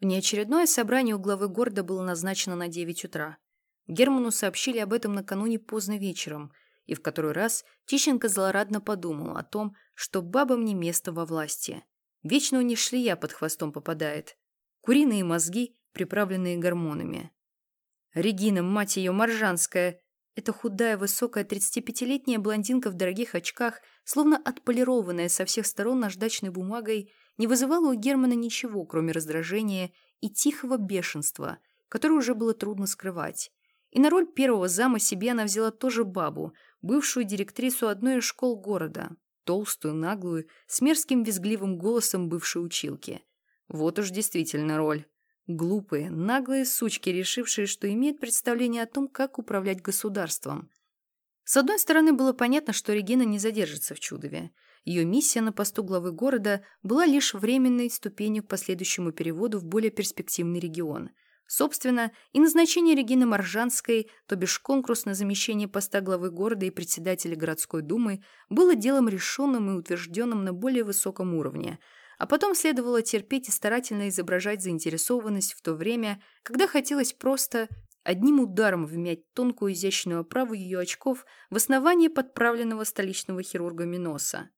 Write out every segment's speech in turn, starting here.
Внеочередное собрание у главы города было назначено на 9 утра. Герману сообщили об этом накануне поздно вечером, и в который раз Тищенко злорадно подумал о том, что бабам не место во власти. Вечно у них шлея под хвостом попадает. Куриные мозги, приправленные гормонами. Регина, мать ее, Моржанская. Эта худая, высокая, 35-летняя блондинка в дорогих очках, словно отполированная со всех сторон наждачной бумагой, не вызывала у Германа ничего, кроме раздражения и тихого бешенства, которое уже было трудно скрывать. И на роль первого зама себе она взяла тоже бабу, бывшую директрису одной из школ города, толстую, наглую, с мерзким визгливым голосом бывшей училки. Вот уж действительно роль. Глупые, наглые сучки, решившие, что имеют представление о том, как управлять государством. С одной стороны, было понятно, что Регина не задержится в Чудове. Ее миссия на посту главы города была лишь временной ступенью к последующему переводу в более перспективный регион. Собственно, и назначение Регины Маржанской, то бишь конкурс на замещение поста главы города и председателя городской думы, было делом решенным и утвержденным на более высоком уровне – а потом следовало терпеть и старательно изображать заинтересованность в то время, когда хотелось просто одним ударом вмять тонкую изящную оправу ее очков в основание подправленного столичного хирурга Миноса.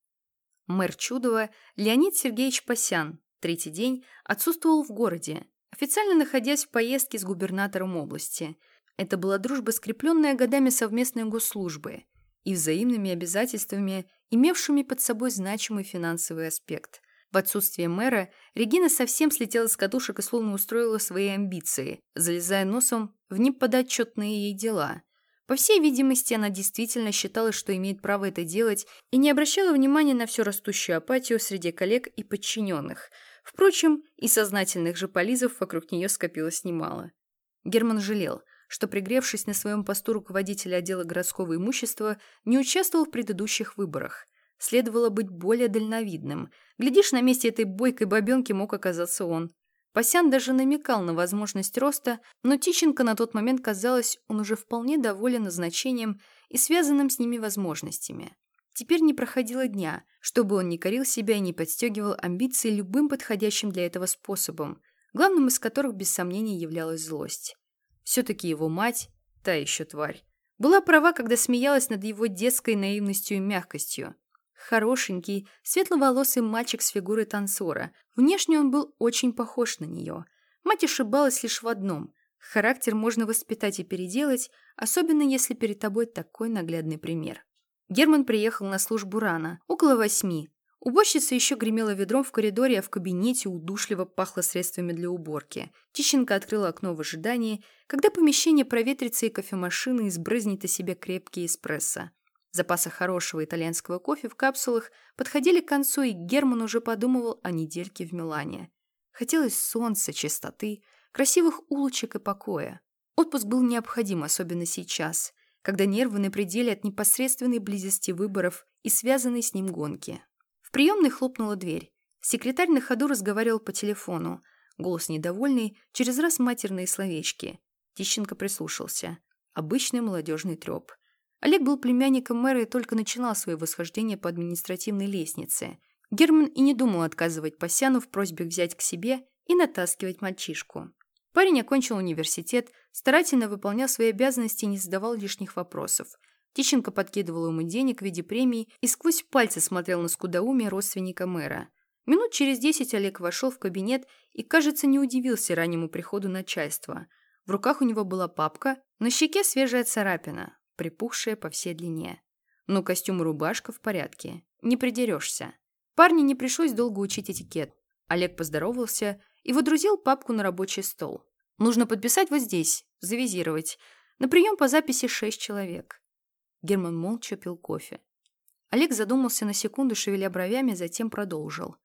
Мэр Чудова Леонид Сергеевич Пасян третий день отсутствовал в городе, официально находясь в поездке с губернатором области. Это была дружба, скрепленная годами совместной госслужбы и взаимными обязательствами, имевшими под собой значимый финансовый аспект – в отсутствие мэра Регина совсем слетела с катушек и словно устроила свои амбиции, залезая носом в неподотчетные ей дела. По всей видимости, она действительно считала, что имеет право это делать, и не обращала внимания на всю растущую апатию среди коллег и подчиненных. Впрочем, и сознательных же полизов вокруг нее скопилось немало. Герман жалел, что, пригревшись на своем посту руководителя отдела городского имущества, не участвовал в предыдущих выборах. Следовало быть более дальновидным. Глядишь, на месте этой бойкой бабенки мог оказаться он. Пасян даже намекал на возможность роста, но Тищенко на тот момент казалось, он уже вполне доволен назначением и связанным с ними возможностями. Теперь не проходило дня, чтобы он не корил себя и не подстегивал амбиции любым подходящим для этого способом, главным из которых без сомнения являлась злость. Все-таки его мать, та еще тварь, была права, когда смеялась над его детской наивностью и мягкостью. Хорошенький, светловолосый мальчик с фигурой танцора. Внешне он был очень похож на нее. Мать ошибалась лишь в одном. Характер можно воспитать и переделать, особенно если перед тобой такой наглядный пример. Герман приехал на службу рано, около восьми. Уборщица еще гремела ведром в коридоре, а в кабинете удушливо пахло средствами для уборки. Тищенко открыла окно в ожидании, когда помещение проветрится и кофемашина избрызнет из себя крепкий эспрессо. Запасы хорошего итальянского кофе в капсулах подходили к концу, и Герман уже подумывал о недельке в Милане. Хотелось солнца, чистоты, красивых улочек и покоя. Отпуск был необходим, особенно сейчас, когда нервы на пределе от непосредственной близости выборов и связанной с ним гонки. В приемной хлопнула дверь. Секретарь на ходу разговаривал по телефону. Голос недовольный, через раз матерные словечки. Тищенко прислушался. Обычный молодежный треп. Олег был племянником мэра и только начинал свое восхождение по административной лестнице. Герман и не думал отказывать Пасяну в просьбе взять к себе и натаскивать мальчишку. Парень окончил университет, старательно выполнял свои обязанности и не задавал лишних вопросов. Тищенко подкидывал ему денег в виде премий и сквозь пальцы смотрел на скудоумие родственника мэра. Минут через десять Олег вошел в кабинет и, кажется, не удивился раннему приходу начальства. В руках у него была папка, на щеке свежая царапина припухшая по всей длине. Но костюм и рубашка в порядке. Не придерешься. Парню не пришлось долго учить этикет. Олег поздоровался и водрузил папку на рабочий стол. Нужно подписать вот здесь, завизировать. На прием по записи шесть человек. Герман молча пил кофе. Олег задумался на секунду, шевеля бровями, затем продолжил.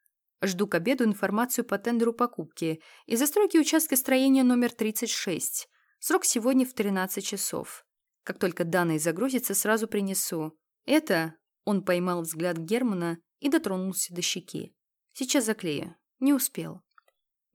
Жду к обеду информацию по тендеру покупки и застройки участка строения номер 36. Срок сегодня в 13 часов. Как только данные загрузятся, сразу принесу. Это...» Он поймал взгляд Германа и дотронулся до щеки. «Сейчас заклею. Не успел».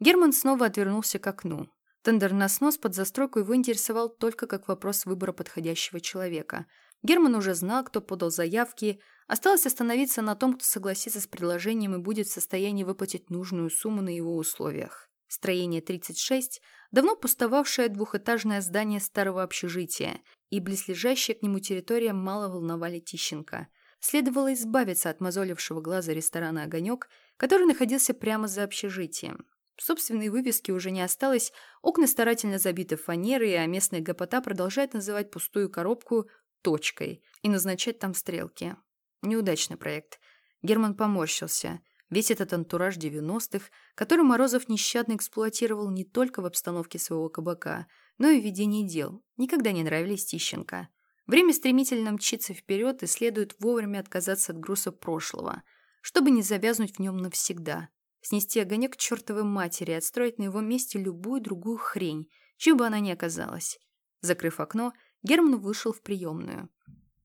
Герман снова отвернулся к окну. Тендер на снос под застройку его интересовал только как вопрос выбора подходящего человека. Герман уже знал, кто подал заявки, осталось остановиться на том, кто согласится с предложением и будет в состоянии выплатить нужную сумму на его условиях. Строение 36, давно пустовавшее двухэтажное здание старого общежития и близлежащая к нему территория мало волновали Тищенко. Следовало избавиться от мозолившего глаза ресторана «Огонек», который находился прямо за общежитием. Собственной вывески уже не осталось, окна старательно забиты фанерой, а местная гопота продолжает называть пустую коробку «точкой» и назначать там стрелки. Неудачный проект. Герман поморщился. Весь этот антураж 90-х, который Морозов нещадно эксплуатировал не только в обстановке своего кабака, но и в ведении дел, никогда не нравились Тищенко. Время стремительно мчится вперед, и следует вовремя отказаться от груза прошлого, чтобы не завязнуть в нем навсегда – снести огонек к чертовой матери и отстроить на его месте любую другую хрень, чем бы она ни оказалась. Закрыв окно, Герман вышел в приемную.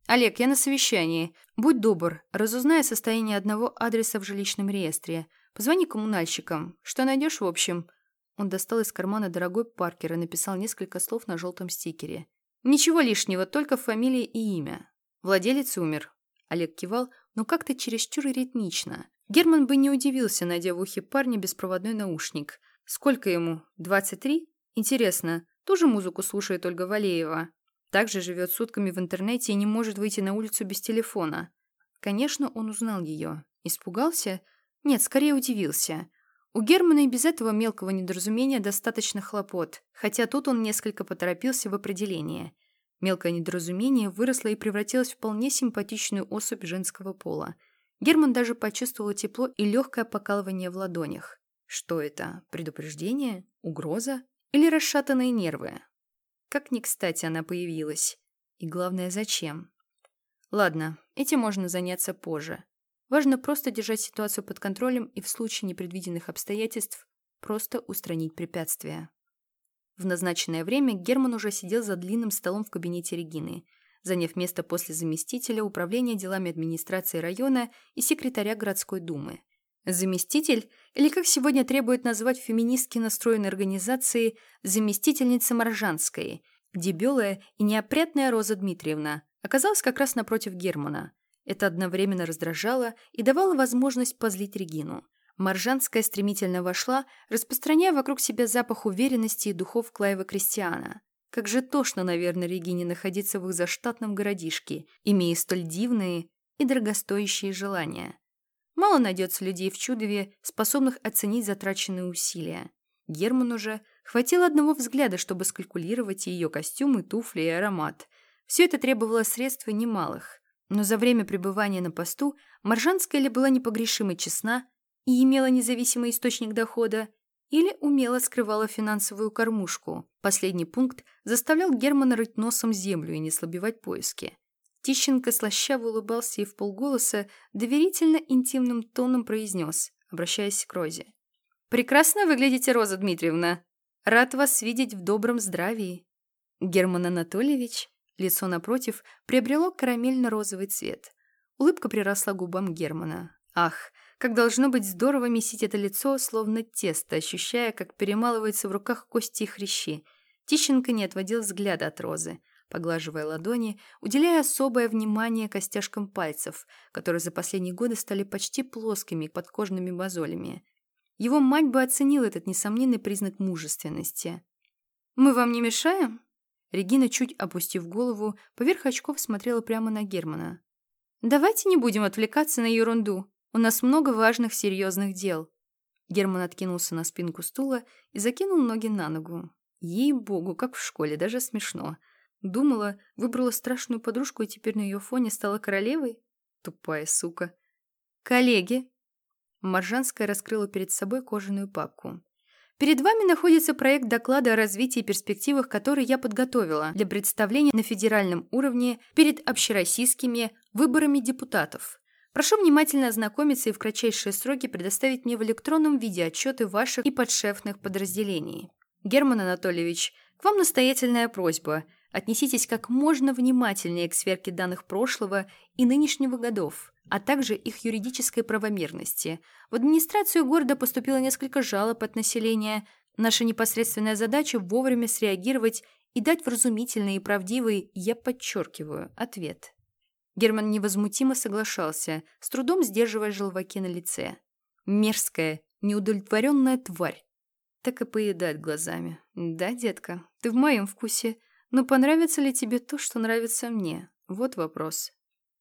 «Олег, я на совещании. Будь добр, разузнай состояние одного адреса в жилищном реестре. Позвони коммунальщикам. Что найдешь, в общем?» Он достал из кармана дорогой Паркер и написал несколько слов на желтом стикере. «Ничего лишнего, только фамилия и имя. Владелец умер». Олег кивал, но как-то чересчур ритмично. Герман бы не удивился, найдя в ухе парня беспроводной наушник. Сколько ему? 23? Интересно, ту же музыку слушает Ольга Валеева. Также живет сутками в интернете и не может выйти на улицу без телефона. Конечно, он узнал ее. Испугался? Нет, скорее удивился. У Германа и без этого мелкого недоразумения достаточно хлопот, хотя тут он несколько поторопился в определении. Мелкое недоразумение выросло и превратилось в вполне симпатичную особь женского пола – Герман даже почувствовал тепло и легкое покалывание в ладонях. Что это? Предупреждение? Угроза? Или расшатанные нервы? Как ни кстати она появилась. И главное, зачем? Ладно, этим можно заняться позже. Важно просто держать ситуацию под контролем и в случае непредвиденных обстоятельств просто устранить препятствия. В назначенное время Герман уже сидел за длинным столом в кабинете Регины – заняв место после заместителя управления делами администрации района и секретаря городской думы. Заместитель, или как сегодня требует назвать феминистски настроенной организации, заместительница Моржанской, дебелая и неопрятная Роза Дмитриевна, оказалась как раз напротив Германа. Это одновременно раздражало и давало возможность позлить Регину. Маржанская стремительно вошла, распространяя вокруг себя запах уверенности и духов Клаева Кристиана. Как же тошно, наверное, Регине находиться в их заштатном городишке, имея столь дивные и дорогостоящие желания. Мало найдется людей в Чудове, способных оценить затраченные усилия. Герману же хватило одного взгляда, чтобы скалькулировать ее костюмы, туфли и аромат. Все это требовало средств немалых. Но за время пребывания на посту Маржанская ли была непогрешимо честна и имела независимый источник дохода, или умело скрывала финансовую кормушку. Последний пункт заставлял Германа рыть носом землю и не слабевать поиски. Тищенко слащаво улыбался и в полголоса доверительно интимным тоном произнес, обращаясь к Розе. «Прекрасно выглядите, Роза Дмитриевна. Рад вас видеть в добром здравии». Герман Анатольевич, лицо напротив, приобрело карамельно-розовый цвет. Улыбка приросла губам Германа. «Ах, как должно быть здорово месить это лицо, словно тесто, ощущая, как перемалываются в руках кости и хрящи. Тищенко не отводил взгляда от розы, поглаживая ладони, уделяя особое внимание костяшкам пальцев, которые за последние годы стали почти плоскими подкожными мозолями. Его мать бы оценила этот несомненный признак мужественности. «Мы вам не мешаем?» Регина, чуть опустив голову, поверх очков смотрела прямо на Германа. «Давайте не будем отвлекаться на ерунду. У нас много важных, серьезных дел». Герман откинулся на спинку стула и закинул ноги на ногу. Ей-богу, как в школе, даже смешно. Думала, выбрала страшную подружку и теперь на ее фоне стала королевой? Тупая сука. «Коллеги!» Маржанская раскрыла перед собой кожаную папку. Перед вами находится проект доклада о развитии и перспективах, который я подготовила для представления на федеральном уровне перед общероссийскими выборами депутатов. Прошу внимательно ознакомиться и в кратчайшие сроки предоставить мне в электронном виде отчеты ваших и подшефных подразделений. Герман Анатольевич, к вам настоятельная просьба. Отнеситесь как можно внимательнее к сверке данных прошлого и нынешнего годов, а также их юридической правомерности. В администрацию города поступило несколько жалоб от населения. Наша непосредственная задача – вовремя среагировать и дать вразумительный и правдивый, я подчеркиваю, ответ. Герман невозмутимо соглашался, с трудом сдерживая желваки на лице. Мерзкая, неудовлетворенная тварь. так и поедать глазами. Да, детка, ты в моем вкусе. Но понравится ли тебе то, что нравится мне? Вот вопрос.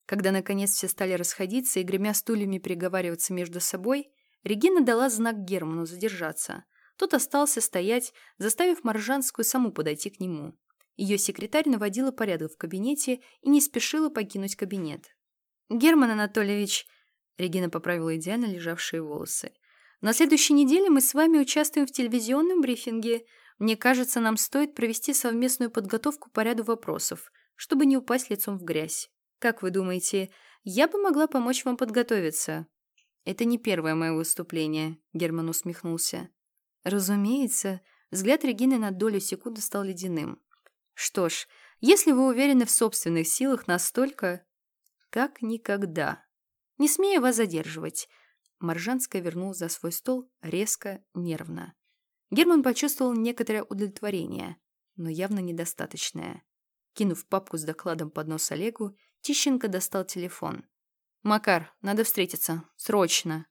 Когда, наконец, все стали расходиться и, гремя стульями, переговариваться между собой, Регина дала знак Герману задержаться. Тот остался стоять, заставив Маржанскую саму подойти к нему. Ее секретарь наводила порядок в кабинете и не спешила покинуть кабинет. «Герман Анатольевич...» Регина поправила идеально лежавшие волосы. «На следующей неделе мы с вами участвуем в телевизионном брифинге. Мне кажется, нам стоит провести совместную подготовку по ряду вопросов, чтобы не упасть лицом в грязь. Как вы думаете, я бы могла помочь вам подготовиться?» «Это не первое мое выступление», — Герман усмехнулся. «Разумеется». Взгляд Регины на долю секунды стал ледяным. «Что ж, если вы уверены в собственных силах настолько, как никогда. Не смею вас задерживать». Маржанская вернулась за свой стол резко, нервно. Герман почувствовал некоторое удовлетворение, но явно недостаточное. Кинув папку с докладом под нос Олегу, Тищенко достал телефон. «Макар, надо встретиться. Срочно!»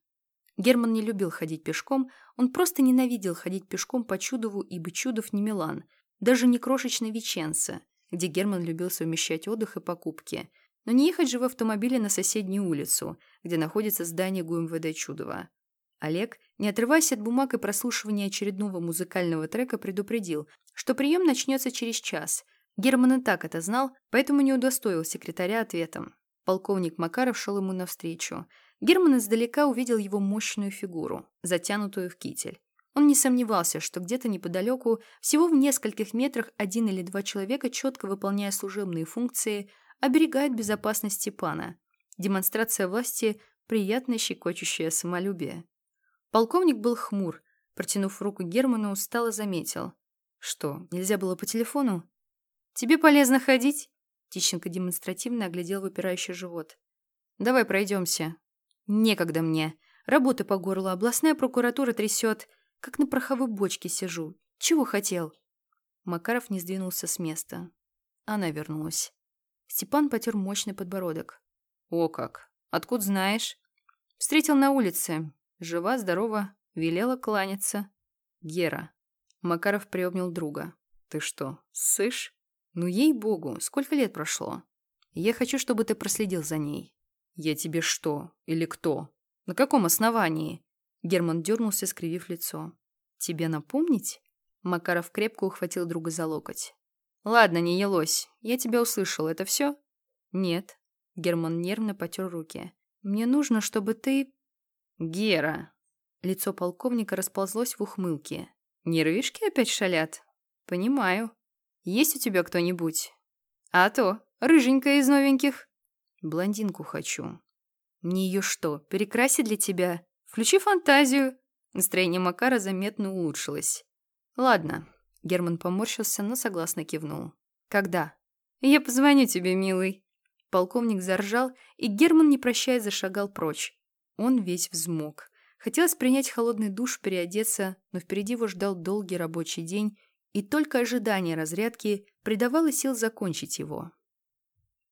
Герман не любил ходить пешком, он просто ненавидел ходить пешком по Чудову, ибо Чудов не Милан, даже не крошечный Веченце, где Герман любил совмещать отдых и покупки – но не ехать же в автомобиле на соседнюю улицу, где находится здание ГУМВД Чудова. Олег, не отрываясь от бумаг и прослушивания очередного музыкального трека, предупредил, что прием начнется через час. Герман и так это знал, поэтому не удостоил секретаря ответом. Полковник Макаров шел ему навстречу. Герман издалека увидел его мощную фигуру, затянутую в китель. Он не сомневался, что где-то неподалеку, всего в нескольких метрах, один или два человека, четко выполняя служебные функции, оберегает безопасность Степана. Демонстрация власти – приятное щекочущее самолюбие. Полковник был хмур, протянув руку Герману, устало заметил. «Что, нельзя было по телефону?» «Тебе полезно ходить?» Тищенко демонстративно оглядел выпирающий живот. «Давай пройдемся». «Некогда мне. Работа по горлу, областная прокуратура трясет. Как на пороховой бочке сижу. Чего хотел?» Макаров не сдвинулся с места. Она вернулась. Степан потер мощный подбородок. «О как! Откуда знаешь?» «Встретил на улице. Жива, здорова, велела кланяться». «Гера». Макаров приобнял друга. «Ты что, сышь? Ну, ей-богу, сколько лет прошло? Я хочу, чтобы ты проследил за ней». «Я тебе что? Или кто? На каком основании?» Герман дернулся, скривив лицо. «Тебе напомнить?» Макаров крепко ухватил друга за локоть. «Ладно, не елось. Я тебя услышал. Это все?» «Нет». Герман нервно потер руки. «Мне нужно, чтобы ты...» «Гера!» Лицо полковника расползлось в ухмылке. «Нервишки опять шалят?» «Понимаю. Есть у тебя кто-нибудь?» «А то, рыженькая из новеньких». «Блондинку хочу». «Мне ее что, перекрасить для тебя? Включи фантазию». Настроение Макара заметно улучшилось. «Ладно, Герман поморщился, но согласно кивнул. «Когда?» «Я позвоню тебе, милый». Полковник заржал, и Герман, не прощаясь, зашагал прочь. Он весь взмок. Хотелось принять холодный душ, переодеться, но впереди его ждал долгий рабочий день, и только ожидание разрядки придавало сил закончить его.